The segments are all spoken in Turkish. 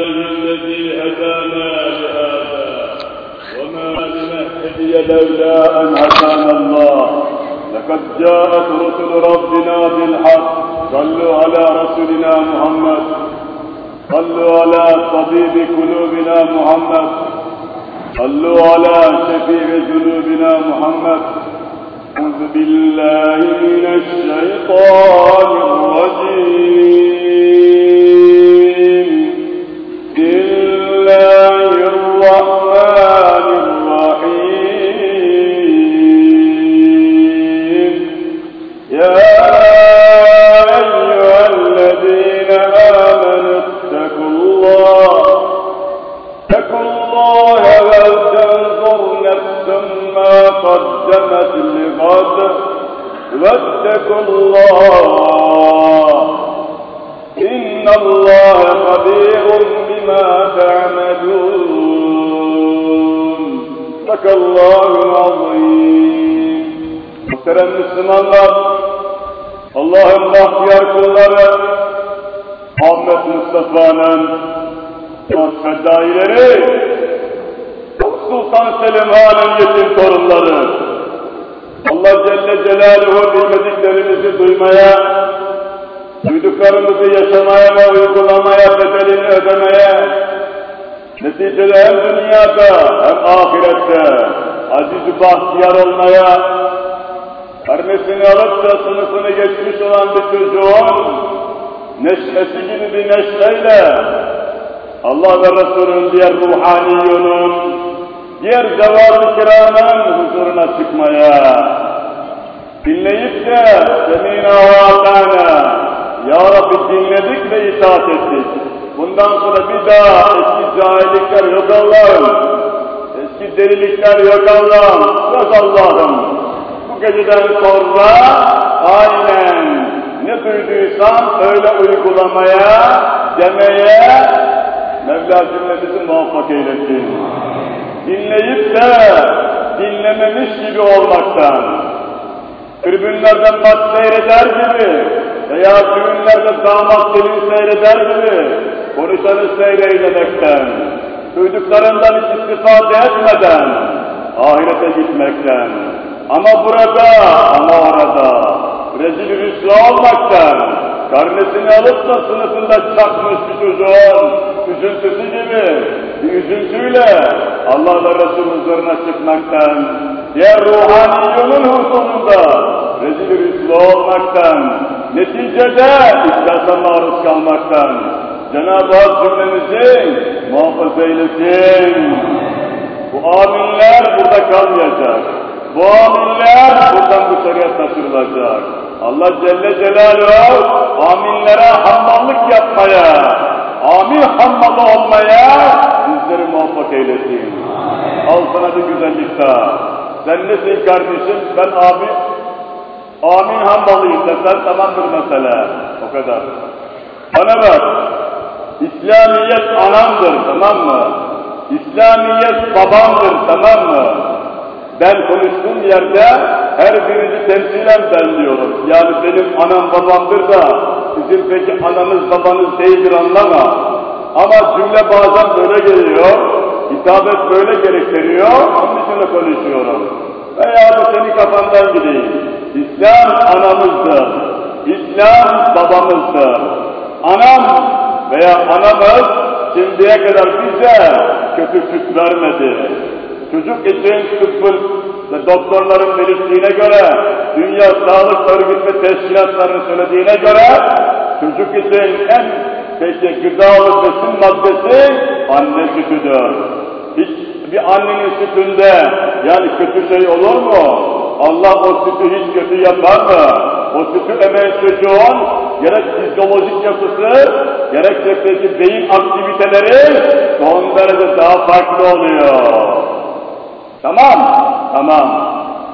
الذي هدانا لهذا وما لنهتدي لولا أن هدانا الله. لقد جاءت رسل ربنا بالحق. صلوا على رسولنا محمد. صلوا على طبيب قلوبنا محمد. صلوا على شفيع ذنوبنا محمد. أعوذ بالله من الشيطان الرجيم. واتقوا الله إن الله خبير بما تعملون صدق الله العظيم Muhterem Müslümanlar, Allah'ın bahtiyar kulları, Ahmet Mustafa'nın fedaileri, Sultan Selim Han'ın yetim torunları, Allah Celle Celaluhu bilmediklerimizi duymaya, duyduklarımızı yaşamaya ve uygulamaya, bedelini ödemeye, neticede hem dünyada hem ahirette aziz bahtiyar olmaya, karnesini alıp da sınıfını geçmiş olan bir çocuğun neşesi gibi bir neşeyle Allah ve Resulü'nün diğer ruhaniyonun, diğer zevat-ı kiramın huzuruna çıkmaya, dinleyip de semina ve Ya Rabbi dinledik ve itaat ettik. Bundan sonra bir daha eski cahillikler yok Allah'ım. Eski delilikler yok Allah'ım. Söz Allah'ım. Bu geceden sonra aynen ne duyduysan öyle uygulamaya, demeye Mevla cümlemizi muvaffak eylesin. Dinleyip de dinlememiş gibi olmaktan, tribünlerden maç seyreder gibi veya düğünlerde damat gelin seyreder gibi konuşanı seyreylemekten, duyduklarından hiç istifade etmeden, ahirete gitmekten, ama burada, ama orada, rezil rüsva olmaktan, karnesini alıp da sınıfında çakmış bir çocuğun üzüntüsü gibi bir üzüntüyle Allah ve Resulü huzuruna çıkmaktan, diğer ruhaniyonun huzurunda rezil rüsva olmaktan, neticede iflasa maruz kalmaktan, Cenab-ı Hak cümlemizi muhafaza eylesin. Bu aminler burada kalmayacak. Bu aminler buradan bu şeriat taşırılacak. Allah Celle Celaluhu aminlere hammallık yapmaya, amin hammalı olmaya bizleri muvaffak eylesin. Al sana bir güzellik daha. Sen nesin kardeşim? Ben abi, amin hammalıyım desen tamamdır mesele. O kadar. Bana bak, İslamiyet anamdır tamam mı? İslamiyet babamdır tamam mı? Ben konuştuğum yerde her birinizi temsilen ben diyorum. Yani benim anam babamdır da sizin peki ananız babanız değildir anlama. Ama cümle bazen böyle geliyor, hitabet böyle gerektiriyor, onun için de konuşuyorum. Veya da senin kafandan gideyim. İslam anamızdır, İslam babamızdır. Anam veya anamız şimdiye kadar bize kötü süt vermedi. Çocuk için tıbbın ve doktorların belirttiğine göre, Dünya Sağlık Örgütü ve teşkilatlarının söylediğine göre, çocuk için en peki gıdalı besin maddesi anne sütüdür. Hiç bir annenin sütünde yani kötü şey olur mu? Allah o sütü hiç kötü yapar mı? O sütü emeğin çocuğun gerek fizyolojik yapısı, gerekse peki beyin aktiviteleri son derece daha farklı oluyor. Tamam, tamam.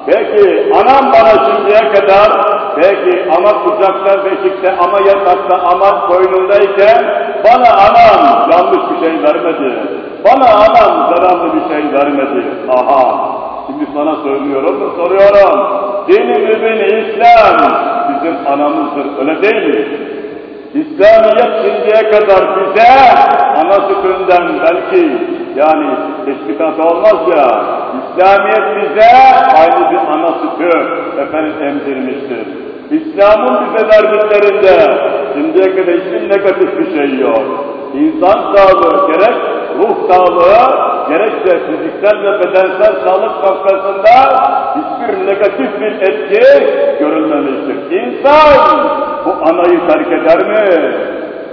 Peki anam bana şimdiye kadar, peki ama kucakta, beşikte, ama yatakta, ama koynundayken bana anam yanlış bir şey vermedi. Bana anam zararlı bir şey vermedi. Aha, şimdi sana söylüyorum mu soruyorum. Dini mübin İslam bizim anamızdır, öyle değil mi? İslamiyet şimdiye kadar bize ana sütü annesinden belki yani teşkilat olmaz ya, İslamiyet bize aynı bir ana sütü efendim emzirmiştir. İslam'ın bize verdiklerinde şimdiye kadar hiçbir negatif bir şey yok. İnsan sağlığı gerek ruh sağlığı gerekse fiziksel ve bedensel sağlık noktasında hiçbir negatif bir etki görülmemiştir. İnsan bu anayı terk eder mi?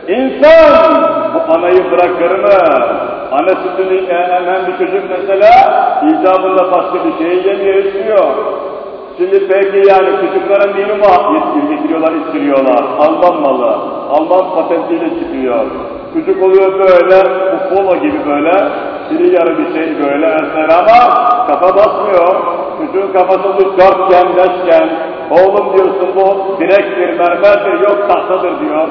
İnsan bu anayı bırakır mı? Ana sütünü emen bir çocuk mesela icabında başka bir şey yemiyor, içmiyor. Şimdi peki yani çocuklara minima getiriyorlar, içiriyorlar. Alman malı, Alman patentiyle çıkıyor. Çocuk oluyor böyle, bu polo gibi böyle, iri yarı bir şey böyle mesela ama kafa basmıyor. Çocuğun kafası bu dörtgen, beşgen, oğlum diyorsun bu direktir, mermerdir, yok tahtadır diyor.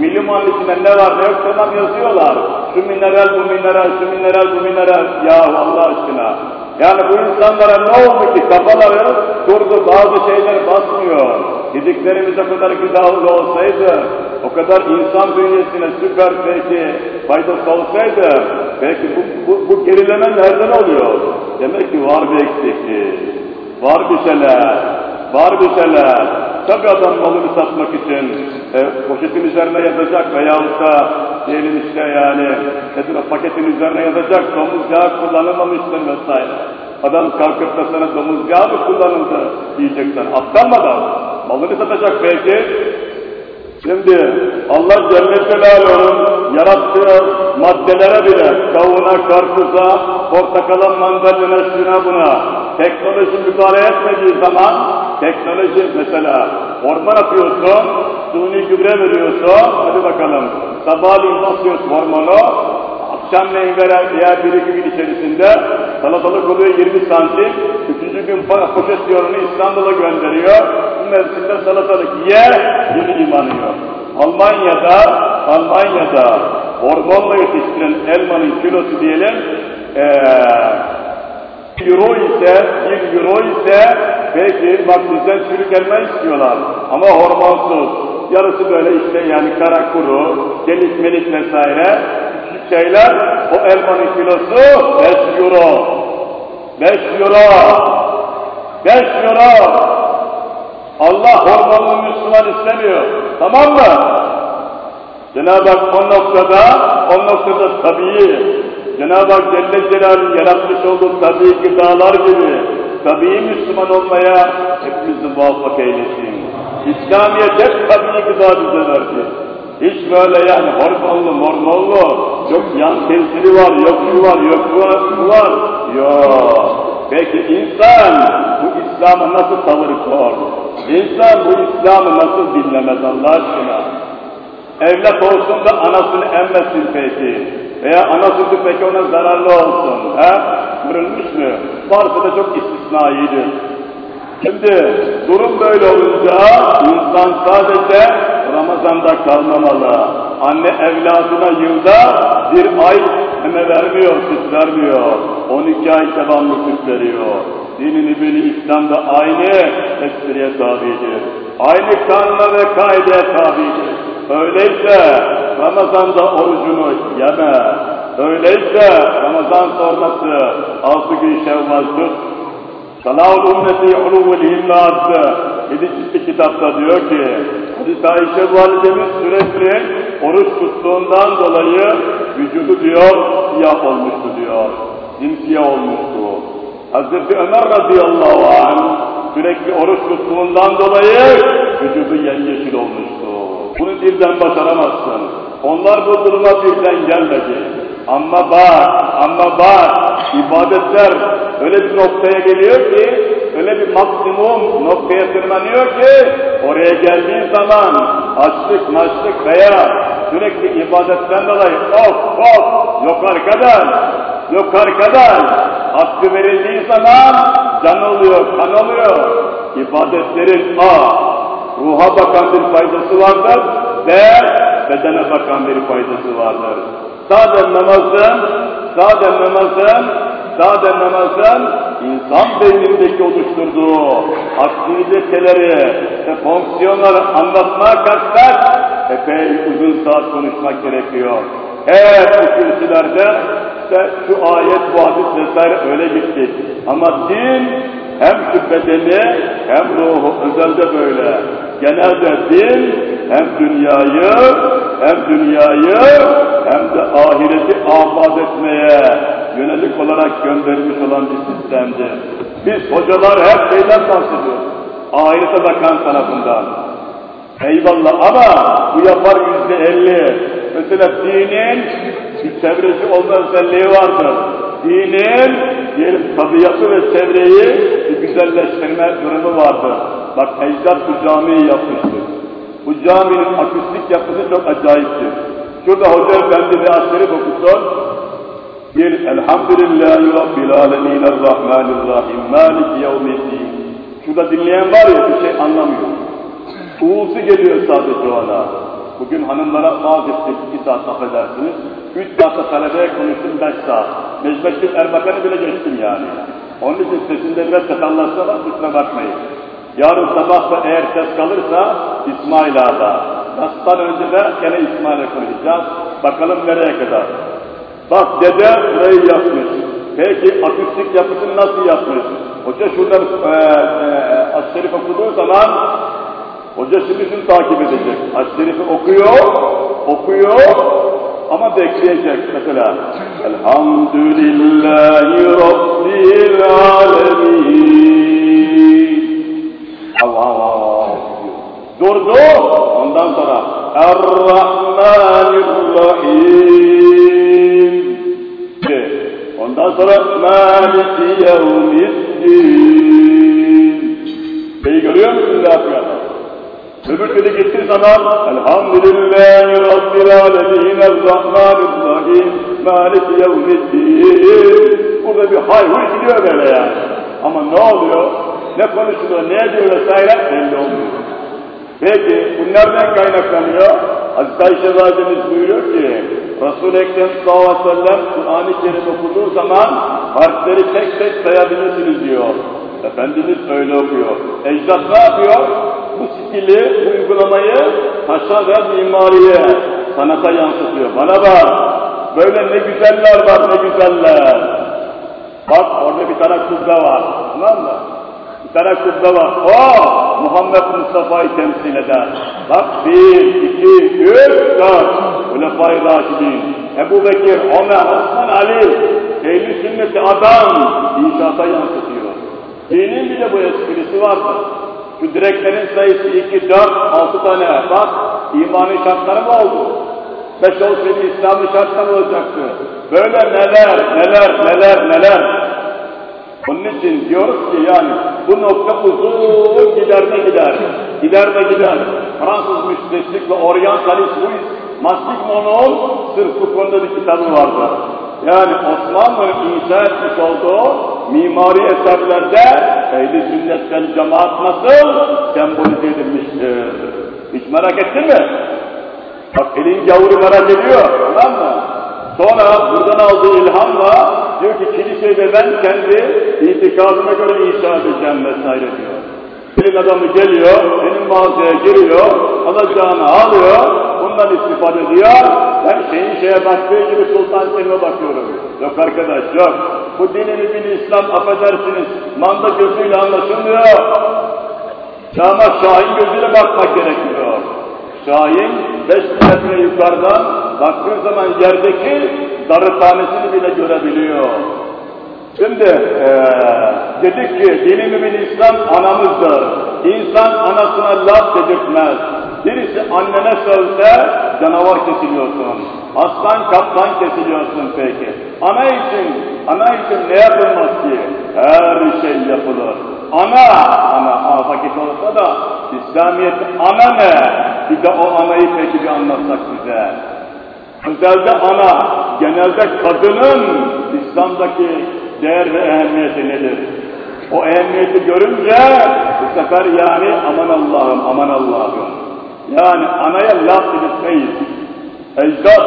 Milimanın içinde ne var ne yok tamam yazıyorlar. Şu mineral, bu mineral, şu mineral, bu mineral. Ya Allah aşkına. Yani bu insanlara ne oldu ki kafaları durdu bazı şeyler basmıyor. Yediklerimiz o kadar gıdalı olsaydı, o kadar insan bünyesine süper belki faydası olsaydı, belki bu, bu, bu gerileme nereden oluyor? Demek ki var bir eksiklik, var bir şeyler, var bir şeyler. Tabi adam malını satmak için e, poşetin üzerine yazacak veyahut da diyelim işte yani o paketin üzerine yazacak domuz yağı kullanılmamıştır vesaire. Adam kalkıp da sana domuz yağı mı kullanıldı diyeceksen aptalmadan malını satacak belki. Şimdi Allah Celle Celaluhu'nun yarattığı maddelere bile kavuna, karpuza, portakala, mandalina, şuna buna teknoloji müdahale etmediği zaman teknoloji mesela. Orman atıyorsun, suni gübre veriyorsun, hadi bakalım. Sabahleyin basıyorsun hormonu, akşamleyin veren veya bir iki gün içerisinde salatalık oluyor 20 santim, üçüncü gün poşet yorunu İstanbul'a gönderiyor, bu mevsimde salatalık ye, yeni imanıyor. Almanya'da, Almanya'da hormonla yetiştirilen elmanın kilosu diyelim, ee, euro ise, bir euro ise belki bak bizden çürük elma istiyorlar ama hormonsuz. Yarısı böyle işte yani kara kuru, gelik melik vesaire şeyler o elmanın kilosu 5 euro. 5 euro. 5 euro. Allah hormonlu Müslüman istemiyor. Tamam mı? Cenab-ı Hak o noktada, o noktada tabii Cenab-ı Hak Celle Celal'in yaratmış olduğu tabii gıdalar gibi tabii Müslüman olmaya hepimizi muvaffak eylesin. İslamiyet hep tabii gıda bize. Hiç böyle yani hormonlu mormonlu, yok yan tesiri var, yok şu var, yok bu var, bu var. Yok. Peki insan bu İslam'a nasıl tavır koyar? İnsan bu İslam'ı nasıl dinlemez Allah aşkına? Evlat olsun da anasını emmesin peki. Veya ana sütü peki ona zararlı olsun. He? Kırılmış mı? Varsa da çok istisnaidir. Şimdi durum böyle olunca insan sadece Ramazan'da kalmamalı. Anne evladına yılda bir ay meme vermiyor, süt vermiyor. 12 ay devamlı süt veriyor. Dinin biri İslam'da aynı espriye tabidir. Aynı kanuna ve kaideye tabidir. Öyleyse Ramazan'da orucunu yeme. Öyleyse Ramazan sonrası altı gün şevval tut. Salahul ümmeti uluvul himmat Hadis kitapta diyor ki Hadis Ayşe validemiz sürekli oruç tuttuğundan dolayı vücudu diyor siyah olmuştu diyor. Simsiyah olmuştu. Hazreti Ömer radıyallahu anh sürekli oruç tuttuğundan dolayı vücudu yemyeşil olmuştu. Bunu birden başaramazsın. Onlar bu duruma birden gelmedi. Ama bak, ama bak, ibadetler öyle bir noktaya geliyor ki, öyle bir maksimum noktaya tırmanıyor ki, oraya geldiğin zaman açlık, maçlık veya sürekli ibadetten dolayı of of yok arkadaş, yok arkadaş, hakkı verildiği zaman can oluyor, kan oluyor. İbadetlerin A, ruha bakan bir faydası vardır ve bedene bakan bir faydası vardır. Sade namazın, sade namazın, sade namazın insan beynindeki oluşturduğu aktiviteleri ve fonksiyonları anlatmaya kalksak epey uzun saat konuşmak gerekiyor. Eğer bu kürsülerde işte şu ayet, bu hadis vesaire öyle gitti. Ama din hem şu bedeni hem ruhu özelde böyle. Genelde din hem dünyayı hem dünyayı hem de ahireti afat etmeye yönelik olarak gönderilmiş olan bir sistemdir. Biz hocalar hep şeyden bahsediyoruz. Ahirete bakan tarafından. Eyvallah ama bu yapar yüzde elli. Mesela dinin bir çevresi olma özelliği vardır. Dinin diyelim tabiatı ve çevreyi bir güzelleştirme durumu vardır. Bak ecdat bu camiyi yapmıştır. Bu caminin akustik yapısı çok acayiptir. Şurada Hoca Efendi ve Asleri okusun. Bir Elhamdülillahi Rabbil Alemin Errahmanirrahim Maliki Yevmiddin. Şurada dinleyen var ya bir şey anlamıyor. Uğultu geliyor sadece ona. Bugün hanımlara vaaz iki saat affedersiniz. Üç saatte talebeye konuştum beş saat. Necmettin Erbakan'ı bile geçtim yani. Onun için sesinde biraz sakallarsa var kusura bakmayın. Yarın sabah da eğer ses kalırsa İsmail Ağa'da. Nas'tan önce de gene İsmail'e konuşacağız. Bakalım nereye kadar. Bak dede burayı yapmış. Peki akustik yapısını nasıl yapmış? Hoca şuradan e, e, As-Şerif okuduğu zaman Hoca şimdi takip edecek. Aş-Şerif'i okuyor, okuyor ama bekleyecek mesela. Elhamdülillahi Rabbil Alemin. Allah Allah. Durdu. Ondan sonra Er-Rahmanir-Rahim. Ondan sonra Maliki Yevmiddin. Şeyi görüyor musun ne yapıyor? Öbür türlü gittiği zaman Elhamdülillahi Rabbil Alemin Errahmanirrahim Maliki Yevmiddin Burada bir hayhuy gidiyor böyle yani. Ama ne oluyor? Ne konuşuluyor, ne ediyor vesaire belli olmuyor. Peki bu nereden kaynaklanıyor? Hazreti Ayşe Validemiz buyuruyor ki Resul-i Ekrem sallallahu aleyhi ve sellem Kur'an-ı Kerim okuduğu zaman harfleri tek tek sayabilirsiniz diyor. Efendimiz öyle okuyor. Ecdat ne yapıyor? Bu stili, bu uygulamayı taşa ve mimariye, sanata yansıtıyor. Bana bak, böyle ne güzeller var ne güzeller. Bak orada bir tane kubbe var, tamam mı? Bir tane kubbe var. O Muhammed Mustafa'yı temsil eder. Bak bir, iki, üç, dört. Hulefai Raşidin. Ebu Bekir, Ömer, Osman, Ali. Ehli sünneti adam inşaata yansıtıyor. Dinin bile bu esprisi vardır. Şu direklerin sayısı 2, 4, 6 tane. Bak, imanın şartları mı oldu? 5 olsaydı İslam'ın şartları olacaktı. Böyle neler, neler, neler, neler. Onun için diyoruz ki yani bu nokta uzun gider de gider. Gider de gider. Fransız müsteşrik ve oryantalist Louis Mastik Monod sırf bu konuda bir kitabı vardı. Yani Osmanlı'nın inşa etmiş olduğu mimari eserlerde ehli sünnetten cemaat nasıl sembolize edilmiştir. Hiç merak ettin mi? Bak elin gavuru merak ediyor, tamam mı? Sonra buradan aldığı ilhamla diyor ki kiliseyi ben kendi itikadıma göre inşa edeceğim vesaire diyor. Elin adamı geliyor, benim mağazaya giriyor, alacağını alıyor, bundan istifade ediyor. Ben şeyin şeye baktığı gibi Sultan Selim'e bakıyorum. Yok arkadaş yok. Bu dinini bin İslam affedersiniz. Manda gözüyle anlaşılmıyor. Ama Şahin gözüyle bakmak gerekiyor. Şahin beş metre yukarıdan baktığı zaman yerdeki darı tanesini bile görebiliyor. Şimdi ee, dedik ki dini mümin İslam anamızdır. İnsan anasına laf dedirtmez. Birisi annene sözde canavar kesiliyorsun. Aslan kaplan kesiliyorsun peki. Ana için, ana için ne yapılmaz ki? Her şey yapılır. Ana, ana vakit olsa da İslamiyet ana ne? Bir de o anayı peki bir anlatsak bize. Özelde ana, genelde kadının İslam'daki değer ve ehemmiyeti nedir? O ehemmiyeti görünce bu sefer yani aman Allah'ım, aman Allah'ım. Yani anaya laf edilmeyiz. Ecdat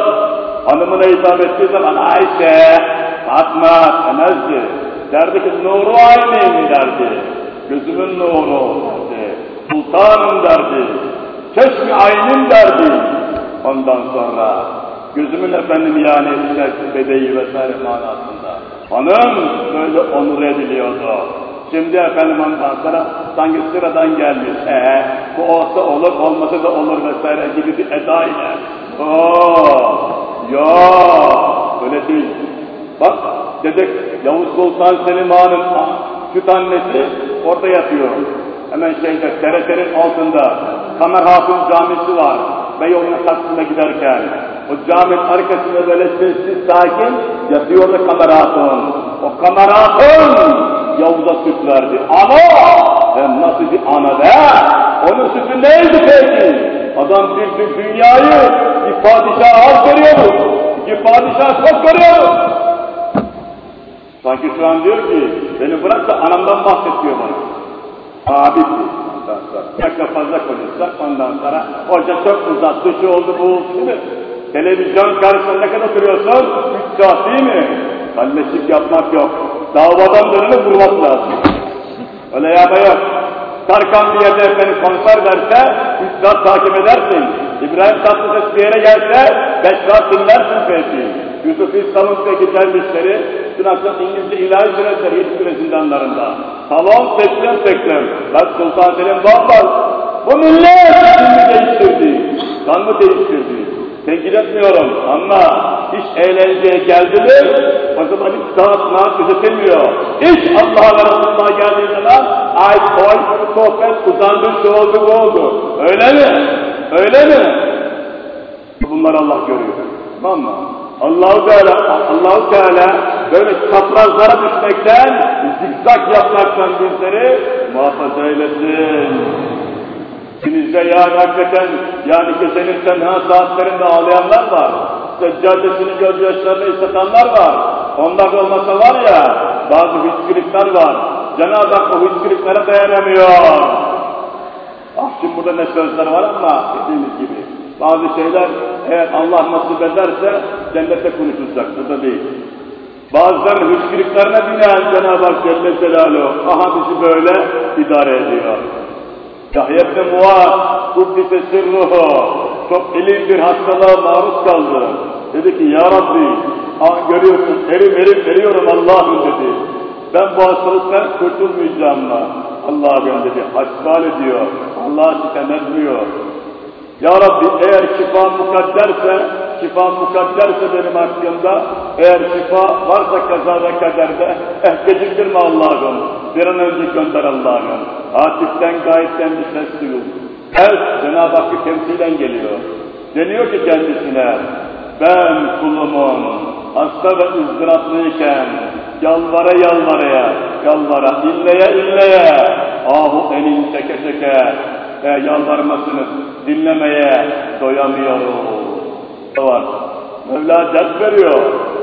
hanımına hitap ettiği zaman Ayşe, Fatma demezdi. Derdi ki nuru aynıyım derdi. Gözümün nuru derdi. Sultanım derdi. Çeşmi aynim derdi. Ondan sonra Gözümün efendim yani bedeyi vesaire manasında. Hanım böyle onur ediliyordu. Şimdi efendim ondan sonra sanki sıradan gelmiş. Ee, bu olsa olur, olmasa da olur vesaire gibi bir eda ile. Oo, ya öyle değil. Bak dedek Yavuz Sultan Selim Han'ın süt annesi orada yatıyor. Hemen şeyde TRT'nin altında Kamer Hatun Camisi var. Beyoğlu'na Taksim'e giderken. O caminin arkasında böyle sessiz sakin yatıyor da Kamer Hatun. O Kamer Hatun Yavuz'a süt verdi. Ama hem nasıl bir ana be? Onun sütü neydi peki? Adam bir, bir dünyayı bir padişah az görüyordu. İki padişah çok görüyordu. Sanki şu an diyor ki, beni bırak da anamdan bahset diyor bana. Abi ondan sonra. Dakika fazla konuşsak ondan sonra hoca çok uzattı, şu oldu bu değil mi? Televizyon karşısında ne kadar duruyorsun? Üç saat değil mi? Kalleşlik yapmak yok. Davadan döneni vurmak lazım. Öyle yapma yok. Tarkan bir yerde efendim konser verse, üç saat takip edersin. İbrahim Tatlıses bir yere gelse, beş saat dinlersin belki. Yusuf İslam'ın peki dün akşam İngilizce ilahi süreçleri Yedikule zindanlarında. Salon seçtim seçtim. Bak Sultan Selim Babal, bu millet şimdi değiştirdi. Kanını değiştirdi. Tenkit etmiyorum ama iş eğlenceye geldi mi, zaman hiç saat naat gözetilmiyor. İş Allah'a ve Resulullah'a geldiği zaman, ay koy, sohbet, uzandı, şu oldu, bu oldu. Öyle mi? Öyle mi? Bunları Allah görüyor. Tamam mı? Allahu Teala, Allahu Teala böyle çaprazlara düşmekten, zikzak yapmaktan bizleri muhafaza eylesin. İçinizde yani hakikaten yani gecenin tenha saatlerinde ağlayanlar var. Seccadesini gözyaşlarını ıslatanlar var. Onlar olmasa var ya bazı hüskürükler var. Cenab-ı Hak o hüskürüklere dayanamıyor. Ah şimdi burada ne sözler var ama dediğimiz gibi. Bazı şeyler eğer Allah nasip ederse cennette konuşulacak. Burada değil. Bazıları hüskürüklerine binen Cenab-ı Hak Celle Celaluhu aha bizi böyle idare ediyor. Yahya ibn Muaz, Kuddise sirruhu, çok ilim bir hastalığa maruz kaldı. Dedi ki, Ya Rabbi, ah görüyorsun, erim erim eriyorum Allah'ım dedi. Ben bu hastalıktan kurtulmayacağım mı? Allah'ım dedi, hasbal ediyor, Allah sitem etmiyor. Ya Rabbi eğer şifa mukadderse, şifa mukadderse benim hakkımda, eğer şifa varsa kaza ve kaderde, eh geciktirme Allah'ım, bir an önce gönder Allah'ım. Hatiften gayipten bir ses duyuldu. Es Cenab-ı Hakk'ı temsilen geliyor. Deniyor ki kendisine, ben kulumun hasta ve ızdıraplı yalvara yalvaraya, yalvara, illeye illeye, ahu enin çeke çeke, e, yalvarmasını dinlemeye doyamıyoruz. Var. Mevla dert veriyor,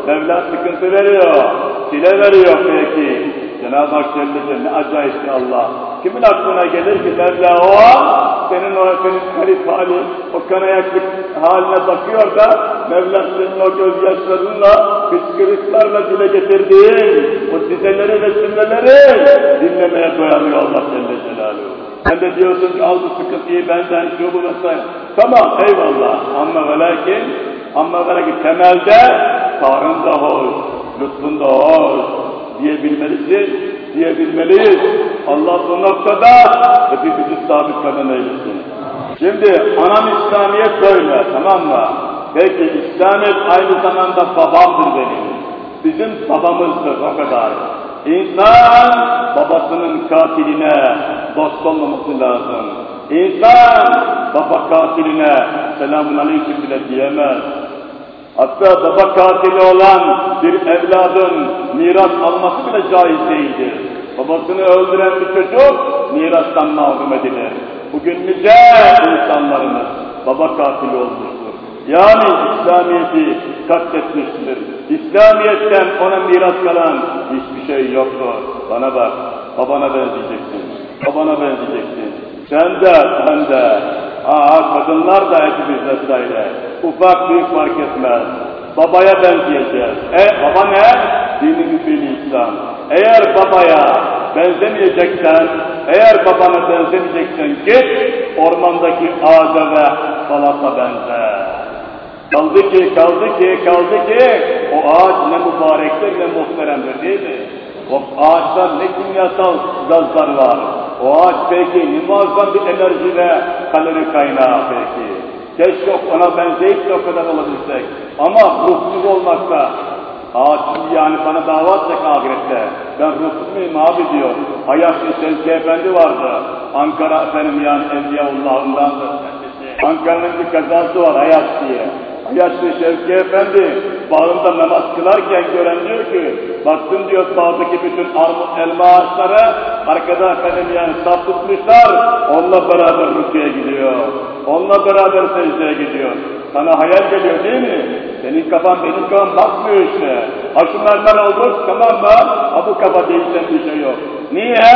Mevla sıkıntı veriyor, çile veriyor peki. Cenab-ı Hak Celle ne acayip Allah. Kimin aklına gelir ki Mevla o senin o senin garip hali, o kanayaklık haline bakıyor da Mevla senin o gözyaşlarınla, kıskırıklarla dile getirdiğin o dizeleri ve cümleleri dinlemeye doyamıyor Allah Celle Celaluhu. Sen de diyorsun ki al bu sıkıntıyı benden şu bu vesaire. Tamam eyvallah ama ve lakin ama ve lakin temelde Tanrın da hoş, lütfun da hoş diyebilmelisin, diyebilmeliyiz. Allah bu noktada hepimizi sabit kadın eylesin. Şimdi anam İslamiyet böyle tamam mı? Peki İslamiyet aynı zamanda babamdır benim. Bizim babamızdır o kadar. İnsan babasının katiline dost olmaması lazım. İnsan baba katiline selamun aleyküm bile diyemez. Hatta baba katili olan bir evladın miras alması bile caiz değildir. Babasını öldüren bir çocuk mirastan mahrum edilir. Bugün nice insanlarımız baba katili olmuştur. Yani İslamiyet'i katletmiştir. İslamiyet'ten ona miras kalan hiçbir şey yoktur. Bana bak, babana benzeyeceksin, babana benzeyeceksin. Sen de, sen de, aa kadınlar da hepimiz vesaire. Ufak büyük fark etmez. Babaya benzeyeceğiz. E baba ne? Dini bir İslam. Eğer babaya benzemeyeceksen, eğer babana benzemeyeceksen git ormandaki ağaca ve salata benze. Kaldı ki, kaldı ki, kaldı ki o ağaç ne mübarektir ne muhteremdir değil mi? O ağaçta ne kimyasal gazlar var. O ağaç peki ne muazzam bir enerji ve kalori kaynağı peki. Keşke ona benzeyip de o kadar olabilsek. Ama ruhsuz olmakta. Ağaç yani bana dava atacak ahirette. Ben ruhsuz muyum abi diyor. Hayatlı Sevki Efendi vardı. Ankara efendim yani Evliyaullah'ındandır. Ankara'nın bir kazası var Hayat diye. Yaşlı Şevki Efendi bağında namaz kılarken gören diyor ki, baktım diyor sağdaki bütün armut elma ağaçları arkada efendim yani saf tutmuşlar, onunla beraber rüküye gidiyor. Onunla beraber secdeye gidiyor. Sana hayal geliyor değil mi? Senin kafan benim kafam bakmıyor işte. Ha şunlardan oldu tamam mı? Ha bu kafa değişen bir şey yok. Niye?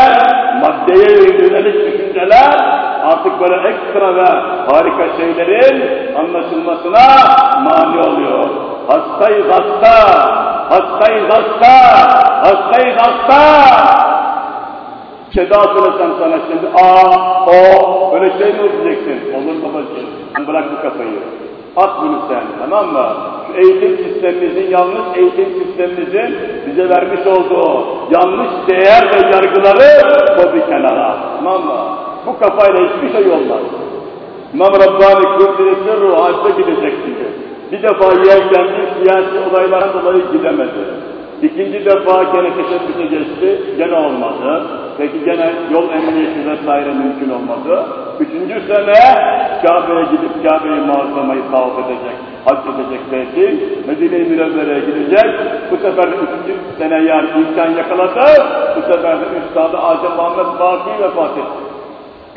Maddeye yönelik düşünceler artık böyle ekstra ve harika şeylerin anlaşılmasına mani oluyor. Hastayız hasta, hastayız hasta, hastayız hasta. Seda söylesem sana şimdi, aa, o, öyle şey mi diyeceksin? Olur babacığım, bırak bu kafayı. At bunu sen, tamam mı? Şu eğitim sistemimizin, yanlış eğitim sistemimizin bize vermiş olduğu yanlış değer ve yargıları bir kenara, tamam mı? Bu kafayla hiçbir şey olmaz. İmam Rabbani Kürtleri sırrı hacda gidecek gibi. Bir defa yerken bir siyasi olaylara dolayı gidemedi. İkinci defa gene teşebbüse geçti, gene olmadı. Peki gene yol emniyeti vesaire mümkün olmadı. Üçüncü sene Kabe'ye gidip Kabe'yi muazzamayı tavaf edecek, hac edecek belki. Medine-i Münevvere'ye gidecek. Bu sefer üçüncü sene yani imkan yakaladı. Bu sefer de Üstad-ı Acem Muhammed Baki vefat etti.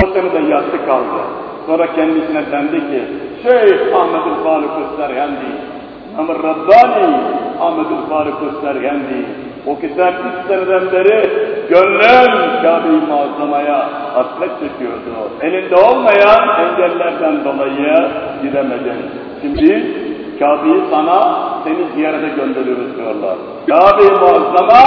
O sene de yattı kaldı. Sonra kendisine dendi ki, Şeyh Ahmet-ül Faruk Serhendi, Amr Rabbani Ahmet-ül Faruk Serhendi, o ki sen üç seneden beri gönlüm Kabe-i Muazzama'ya hasret çekiyordu. Elinde olmayan engellerden dolayı gidemedin. Şimdi Kabe'yi sana seni ziyarete gönderiyoruz diyorlar. Kabe-i Muazzama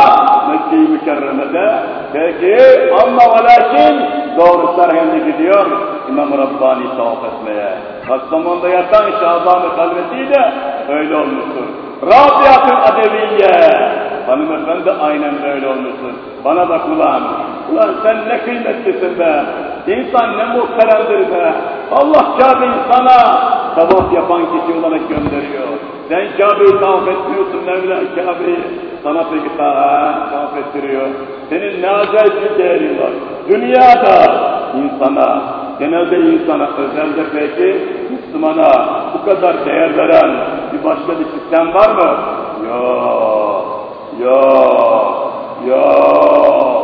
Mekke-i Mükerreme'de peki ama ve lakin doğru Serhen'de gidiyor İmam Rabbani tavaf etmeye. Kastamonu'da yatan Şaban-ı Kalveti'yle öyle olmuştur. Rabiatül Adeviye. Hanımefendi aynen böyle olmuşsun. Bana bak ulan. Ulan sen ne kıymetlisin be. İnsan ne muhteremdir be. Allah Kabe'yi sana tavaf yapan kişi olarak gönderiyor. Sen Kabe'yi tavaf etmiyorsun Mevla Kabe'yi. Sana peki tavaf ettiriyor. Senin ne acayip bir değerin var. Dünyada insana, genelde insana, özelde peki Müslümana bu kadar değer veren bir başka bir sistem var mı? Yok. Yok, yok.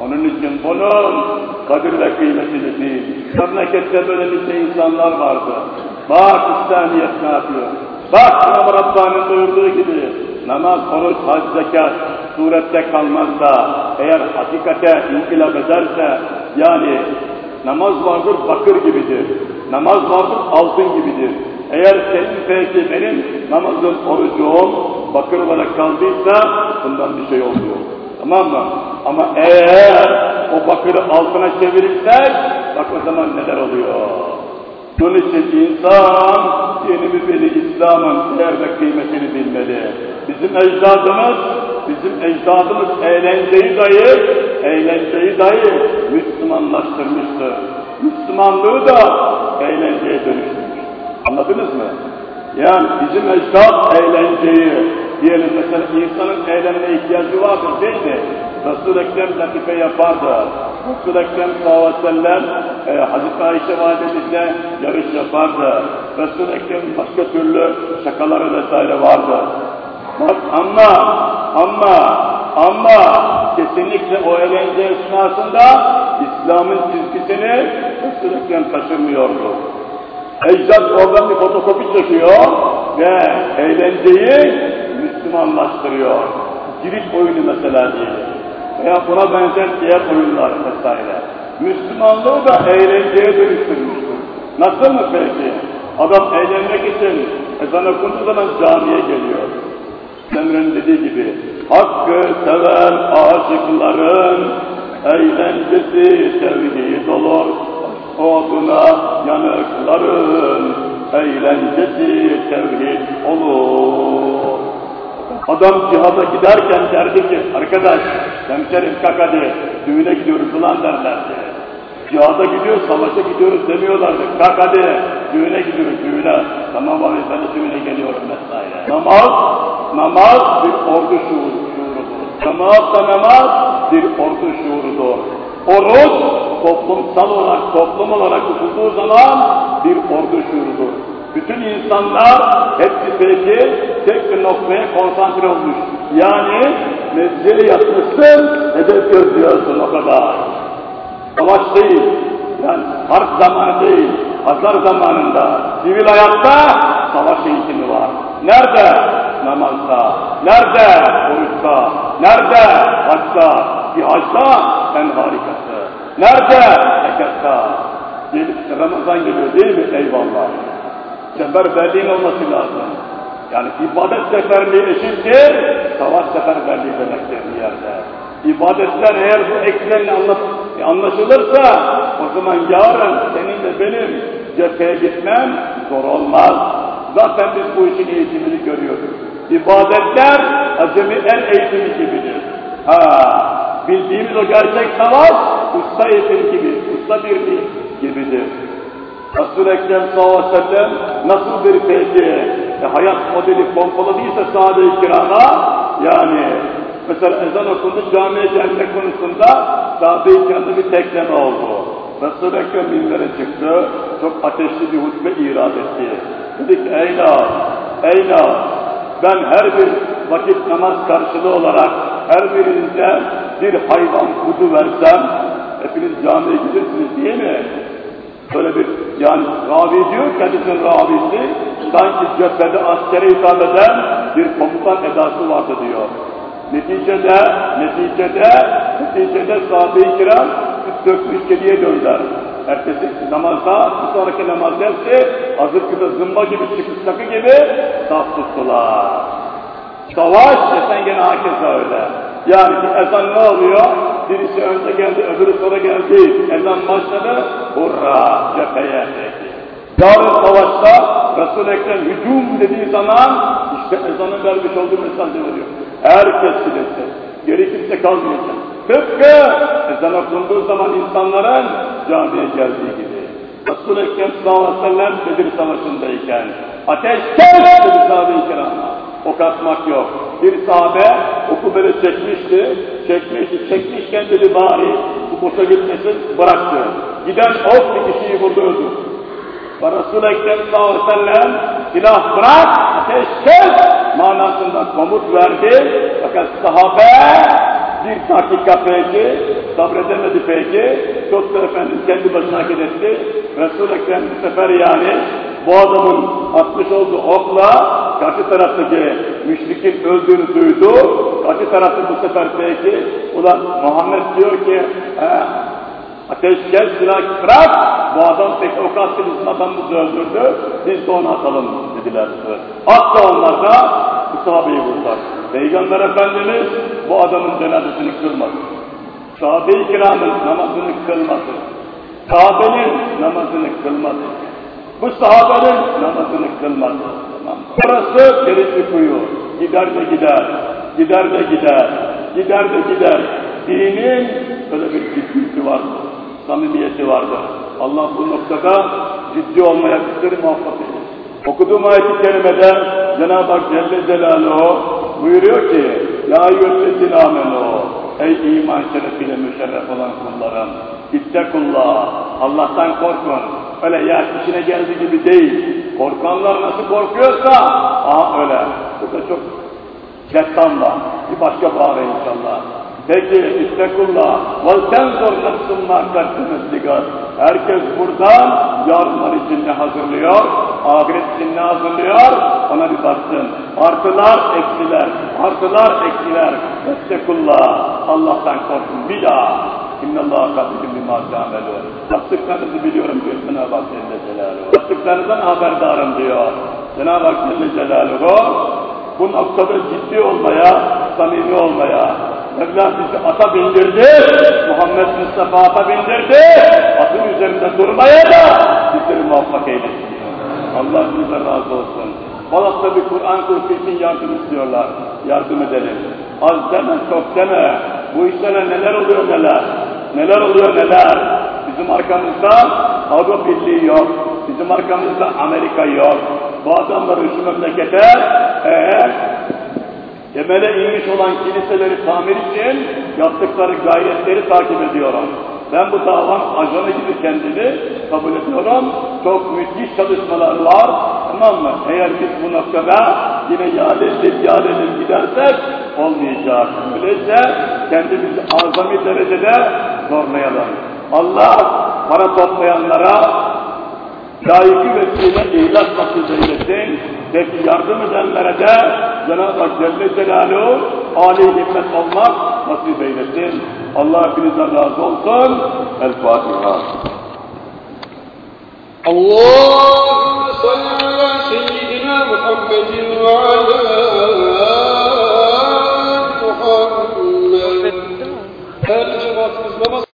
Onun için bunun kadir ve kıymetini değil. Memlekette böyle bir insanlar vardı. Bak İslamiyet ne yapıyor? Bak İmam Rabbani'nin buyurduğu gibi namaz, oruç, hac, zekat surette kalmaz da eğer hakikate inkılap ederse yani namaz vardır bakır gibidir. Namaz vardır altın gibidir. Eğer senin peki benim namazım, orucum bakır olarak kaldıysa bundan bir şey olmuyor. Tamam mı? Ama eğer o bakırı altına çevirirsek bak o zaman neler oluyor? Bunun için insan dinimiz beni İslam'ın değer ve kıymetini bilmeli. Bizim ecdadımız, bizim ecdadımız eğlenceyi dahi, eğlenceyi dahi Müslümanlaştırmıştır. Müslümanlığı da eğlenceye dönüştürmüş. Anladınız mı? Yani bizim ecdat eğlenceyi, diyelim mesela insanın eğlenmeye ihtiyacı vardır değil mi? Resul-i Ekrem latife yapardı. Resul-i Ekrem sallallahu aleyhi ve sellem e, Hazreti Ayşe validemizle yarış yapardı. Resul-i Ekrem başka türlü şakaları vesaire vardı. Bak ama, ama, ama kesinlikle o eğlence esnasında İslam'ın çizgisini Resul-i Ekrem taşırmıyordu. Ecdat oradan bir fotokopi çekiyor ve eğlenceyi Müslümanlaştırıyor. Girit oyunu mesela diyelim. Veya buna benzer diğer oyunlar vesaire. Müslümanlığı da eğlenceye dönüştürmüştür. Nasıl mı peki? Adam eğlenmek için ezan okunduğu zaman camiye geliyor. Emre'nin dediği gibi, hakkı seven aşıkların eğlencesi sevgi olur. Oduna yanıkların eğlencesi tevhid olur. Adam cihada giderken derdi ki, arkadaş, hemşerim kalk düğüne gidiyoruz ulan derlerdi. Cihada gidiyor, savaşa gidiyoruz demiyorlardı. Kalk düğüne gidiyoruz, düğüne. Tamam abi, ben de düğüne geliyorum vesaire. Namaz, namaz bir ordu şuuru, şuurudur. Namaz da namaz bir ordu şuurudur. Oruç, toplumsal olarak, toplum olarak tutulduğu zaman bir ordu şuurudur. Bütün insanlar hepsi peki tek bir noktaya konsantre olmuş. Yani meclise yatmışsın, hedef gözlüyorsun o kadar. Savaş değil, yani harp zamanı değil, pazar zamanında, sivil hayatta savaş eğitimi var. Nerede? Namazda. Nerede? Oruçta. Nerede? Haçta. Bir haçta en harikası. Nerede? Zekatta. Gelip Ramazan geliyor değil mi? Eyvallah. Seferberliğin olması lazım. Yani ibadet seferliği eşittir, savaş seferberliği demektir bir yerde. İbadetler eğer bu eksenle anlaşılırsa o zaman yarın seninle benim cepheye gitmem zor olmaz. Zaten biz bu işin eğitimini görüyoruz. İbadetler acemi el eğitimi gibidir. Ha, bildiğimiz o gerçek savaş usta eğitim gibi, usta birliği gibidir. Resul-i Ekrem sellem nasıl bir peki e, hayat modeli pompaladıysa sahabe-i kirama yani mesela ezan okundu camiye gelme konusunda sahabe-i kiramda bir tekleme oldu. Resul-i Ekrem minbere çıktı, çok ateşli bir hutbe irad etti. Dedi ki ey nas, ey nas, ben her bir vakit namaz karşılığı olarak her birinize bir hayvan kudu versem, hepiniz camiye gidersiniz değil mi? Böyle bir yani ravi diyor kendisinin ravisi sanki cephede askere hitap eden bir komutan edası vardı diyor. Neticede, neticede, neticede sahabe-i kiram dökmüş kediye döndüler. Ertesi namazda, bir sonraki namaz dersi, hazır kıza zımba gibi çıkıp takı gibi saf tuttular. Savaş desen gene herkese öyle. Yani ezan ne oluyor? Birisi önce geldi, öbürü sonra geldi. Ezan başladı, hurra cepheye. Yarın savaşta Resul-i Ekrem hücum dediği zaman işte ezanın vermiş olduğu mesajı veriyor. Herkes silinsin, geri kimse kalmayacak. Tıpkı ezan okunduğu zaman insanların camiye geldiği gibi. Resul-i Ekrem sallallahu aleyhi ve sellem Bedir Savaşı'ndayken ateş kes dedi sahabe-i kiramla. Ok atmak yok. Bir sahabe oku böyle çekmişti, çekmişti, çekmişken dedi bari bu boşa gitmesin, bıraktı. Giden ok bir kişiyi vurdu öldü. Ve Resul-i Ekrem sallallahu aleyhi ve silah bırak, ateş kes manasında komut verdi. Fakat sahabe bir dakika peki, sabredemedi peki, Tuttu Efendimiz kendi başına hareket etti. Resul-i Ekrem bu sefer yani bu adamın atmış olduğu okla karşı taraftaki müşrikin öldüğünü duydu. Karşı tarafta bu sefer peki, ulan Muhammed diyor ki, ateş gel silah bırak, bu adam pek ok attı bizim adamımızı öldürdü, biz de onu atalım dediler. At da onlar da bu sahabeyi vurdular. Peygamber Efendimiz bu adamın cenazesini kılmadı. Sahabe-i kiramın namazını kılmadı. Sahabenin namazını kılmadı. Bu sahabenin namazını kılmadı. Orası derinli kuyu. Gider de gider, gider de gider, gider de gider. Dinin böyle bir ciddiyeti vardır, samimiyeti vardır. Allah bu noktada ciddi olmaya bizleri muvaffak eylesin. Okuduğum ayet-i kerimede Cenab-ı Hak Celle Celaluhu buyuruyor ki La yüzletin amenu Ey iman şerefiyle müşerref olan kullarım İttekullah Allah'tan korkun Öyle ya işine geldiği gibi değil Korkanlar nasıl korkuyorsa aha öyle Bu da çok Gettan var Bir başka fare inşallah Peki istekullah vel tenzor nefsum ma kaddemet Herkes buradan yarınlar için ne hazırlıyor? Ahiret için ne hazırlıyor? Ona bir baksın. Artılar, eksiler. Artılar, eksiler. İstekullah. Allah'tan korkun. Bir daha. İnnallâhe kafikim bimâ câmelû. Yaptıklarınızı biliyorum diyor Cenab-ı Hak Celle Celaluhu. Yaptıklarınızdan haberdarım diyor. Cenab-ı Hak Celle Celaluhu bu noktada ciddi olmaya, samimi olmaya, Mevla bizi ata bindirdi, Muhammed Mustafa ata bindirdi, atın üzerinde durmaya da bizleri muvaffak eylesin. Allah hepinizden razı olsun. Balat'ta bir Kur'an kursu için yardım istiyorlar. Yardım edelim. Az deme, çok deme. Bu işlere neler oluyor neler. Neler oluyor neler. Bizim arkamızda Avrupa Birliği yok. Bizim arkamızda Amerika yok. Bu adamların şu memlekete ee, temele inmiş olan kiliseleri tamir için yaptıkları gayretleri takip ediyorum. Ben bu davam ajanı gibi kendini kabul ediyorum. Çok müthiş çalışmalar var. Tamam mı? Eğer biz bu noktada yine yad edip gidersek olmayacak. Öyleyse kendimizi azami derecede zorlayalım. Allah para toplayanlara layıkı vesile ihlas nasip eylesin. Peki yardım edenlere de Cenab-ı Hak Celle Celaluhu âli himmet olmak nasip eylesin. Allah hepinizden razı olsun. El Fatiha. Allah salli seyyidina Muhammedin ve ala